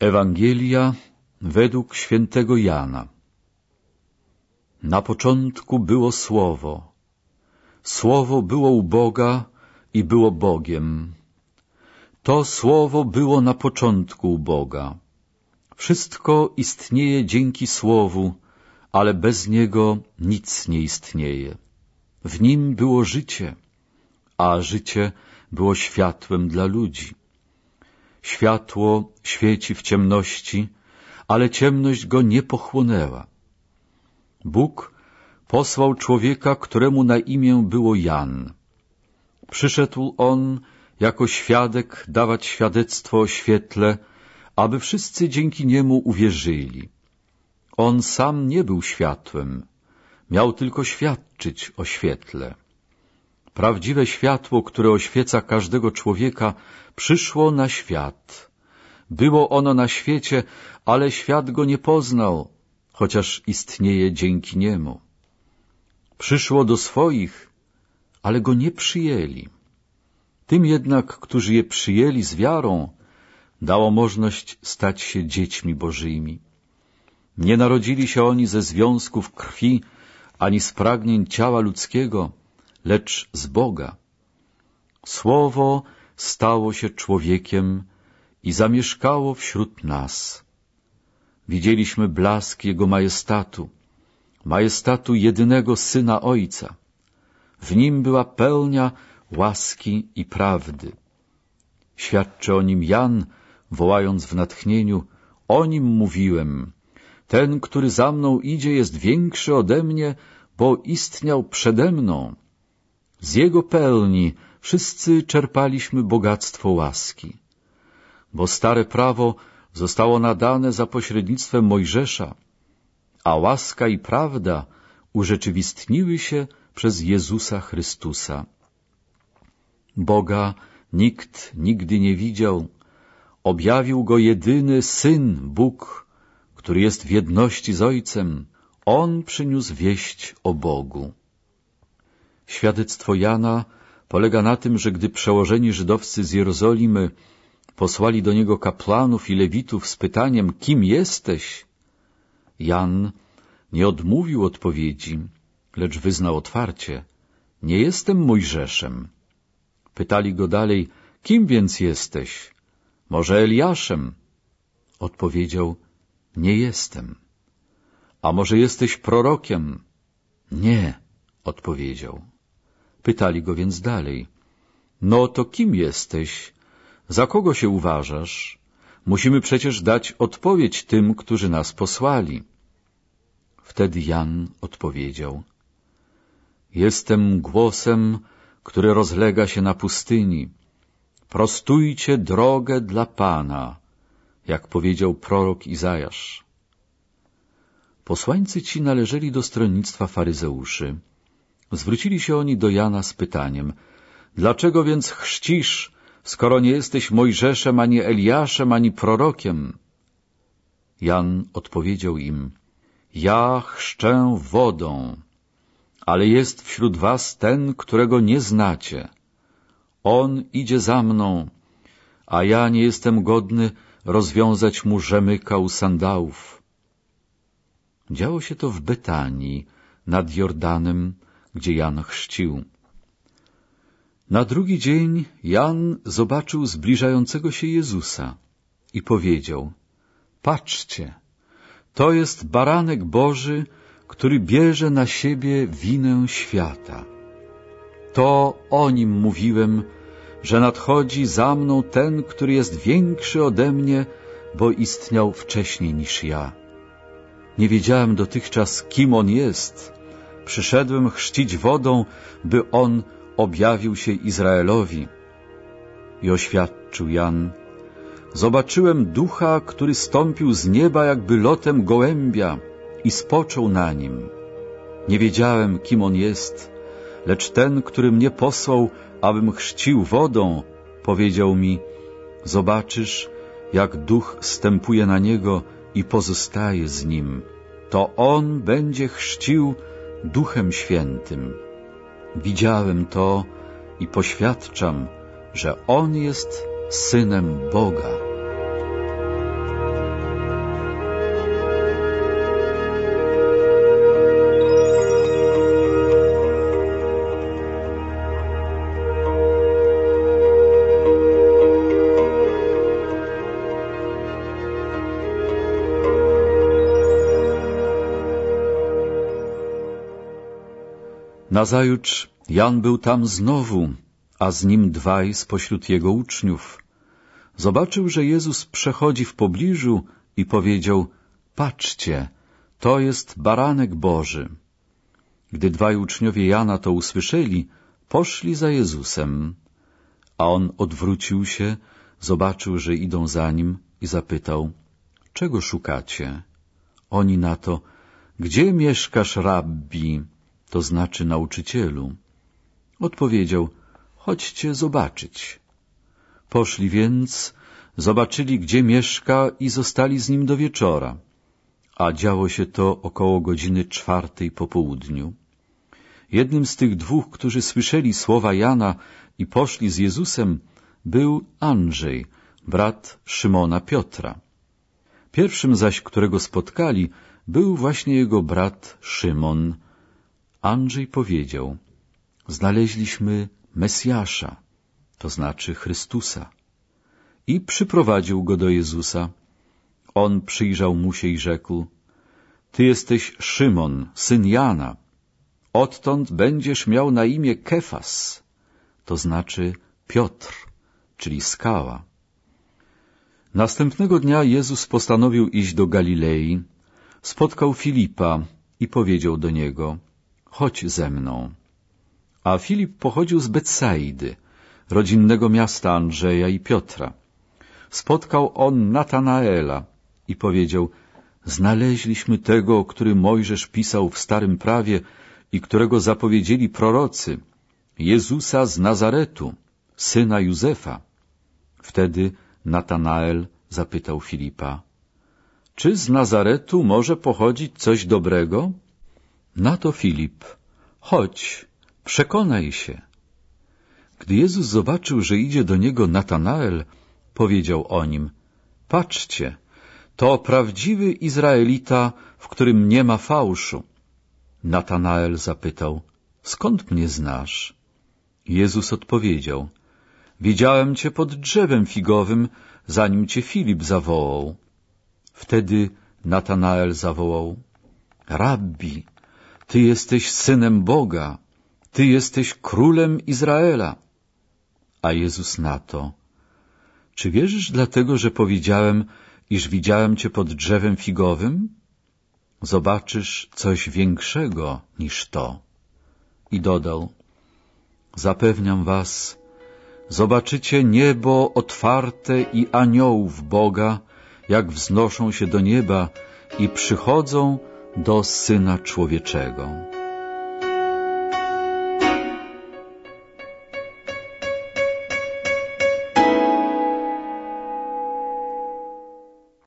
Ewangelia według świętego Jana Na początku było Słowo. Słowo było u Boga i było Bogiem. To Słowo było na początku u Boga. Wszystko istnieje dzięki Słowu, ale bez Niego nic nie istnieje. W Nim było życie, a życie było światłem dla ludzi. Światło świeci w ciemności, ale ciemność go nie pochłonęła. Bóg posłał człowieka, któremu na imię było Jan. Przyszedł on jako świadek dawać świadectwo o świetle, aby wszyscy dzięki niemu uwierzyli. On sam nie był światłem, miał tylko świadczyć o świetle. Prawdziwe światło, które oświeca każdego człowieka, przyszło na świat. Było ono na świecie, ale świat go nie poznał, chociaż istnieje dzięki niemu. Przyszło do swoich, ale go nie przyjęli. Tym jednak, którzy je przyjęli z wiarą, dało możliwość stać się dziećmi bożymi. Nie narodzili się oni ze związków krwi, ani z pragnień ciała ludzkiego, lecz z Boga. Słowo stało się człowiekiem i zamieszkało wśród nas. Widzieliśmy blask Jego majestatu, majestatu jedynego Syna Ojca. W Nim była pełnia łaski i prawdy. Świadczy o Nim Jan, wołając w natchnieniu, o Nim mówiłem, ten, który za mną idzie, jest większy ode mnie, bo istniał przede mną. Z Jego pełni wszyscy czerpaliśmy bogactwo łaski. Bo stare prawo zostało nadane za pośrednictwem Mojżesza, a łaska i prawda urzeczywistniły się przez Jezusa Chrystusa. Boga nikt nigdy nie widział, objawił Go jedyny Syn Bóg, który jest w jedności z Ojcem. On przyniósł wieść o Bogu. Świadectwo Jana polega na tym, że gdy przełożeni żydowscy z Jerozolimy posłali do niego kapłanów i lewitów z pytaniem, kim jesteś? Jan nie odmówił odpowiedzi, lecz wyznał otwarcie, nie jestem Mojżeszem. Pytali go dalej, kim więc jesteś? Może Eliaszem? Odpowiedział, nie jestem. A może jesteś prorokiem? Nie, odpowiedział. Pytali go więc dalej. No to kim jesteś? Za kogo się uważasz? Musimy przecież dać odpowiedź tym, którzy nas posłali. Wtedy Jan odpowiedział. Jestem głosem, który rozlega się na pustyni. Prostujcie drogę dla Pana, jak powiedział prorok Izajasz. Posłańcy ci należeli do stronnictwa faryzeuszy. Zwrócili się oni do Jana z pytaniem, dlaczego więc chrzcisz, skoro nie jesteś Mojżeszem, ani Eliaszem, ani prorokiem? Jan odpowiedział im, ja chrzczę wodą, ale jest wśród was ten, którego nie znacie. On idzie za mną, a ja nie jestem godny rozwiązać mu rzemyka u sandałów. Działo się to w Betanii, nad Jordanem, gdzie Jan chrzcił. Na drugi dzień Jan zobaczył zbliżającego się Jezusa i powiedział, Patrzcie, to jest baranek Boży, który bierze na siebie winę świata. To o nim mówiłem, że nadchodzi za mną ten, który jest większy ode mnie, bo istniał wcześniej niż ja. Nie wiedziałem dotychczas, kim on jest, Przyszedłem chrzcić wodą, by On objawił się Izraelowi. I oświadczył Jan, zobaczyłem ducha, który stąpił z nieba jakby lotem gołębia i spoczął na nim. Nie wiedziałem, kim on jest, lecz ten, który mnie posłał, abym chrzcił wodą, powiedział mi, zobaczysz, jak duch stępuje na niego i pozostaje z nim. To on będzie chrzcił Duchem Świętym. Widziałem to i poświadczam, że On jest Synem Boga. Nazajutrz Jan był tam znowu, a z nim dwaj spośród jego uczniów. Zobaczył, że Jezus przechodzi w pobliżu i powiedział, patrzcie, to jest baranek Boży. Gdy dwaj uczniowie Jana to usłyszeli, poszli za Jezusem, a on odwrócił się, zobaczył, że idą za nim i zapytał, czego szukacie? Oni na to, gdzie mieszkasz, rabbi, to znaczy nauczycielu? Odpowiedział, chodźcie zobaczyć. Poszli więc, zobaczyli, gdzie mieszka i zostali z nim do wieczora, a działo się to około godziny czwartej po południu. Jednym z tych dwóch, którzy słyszeli słowa Jana i poszli z Jezusem, był Andrzej, brat Szymona Piotra. Pierwszym zaś, którego spotkali, był właśnie jego brat Szymon. Andrzej powiedział, znaleźliśmy Mesjasza, to znaczy Chrystusa. I przyprowadził go do Jezusa. On przyjrzał mu się i rzekł, Ty jesteś Szymon, syn Jana. Odtąd będziesz miał na imię Kefas, to znaczy Piotr, czyli skała. Następnego dnia Jezus postanowił iść do Galilei, spotkał Filipa i powiedział do niego, chodź ze mną. A Filip pochodził z Betsaidy, rodzinnego miasta Andrzeja i Piotra. Spotkał on Natanaela i powiedział, znaleźliśmy tego, o którym Mojżesz pisał w Starym Prawie i którego zapowiedzieli prorocy, Jezusa z Nazaretu, syna Józefa. Wtedy Natanael zapytał Filipa, czy z Nazaretu może pochodzić coś dobrego? Na to Filip, chodź, przekonaj się. Gdy Jezus zobaczył, że idzie do niego Natanael, powiedział o nim, patrzcie, to prawdziwy Izraelita, w którym nie ma fałszu. Natanael zapytał, skąd mnie znasz? Jezus odpowiedział, widziałem cię pod drzewem figowym, zanim cię Filip zawołał. Wtedy Natanael zawołał, Rabbi, Ty jesteś synem Boga, Ty jesteś królem Izraela. A Jezus na to, czy wierzysz dlatego, że powiedziałem, iż widziałem Cię pod drzewem figowym? Zobaczysz coś większego niż to. I dodał, zapewniam was, zobaczycie niebo otwarte i aniołów Boga, jak wznoszą się do nieba i przychodzą do Syna Człowieczego.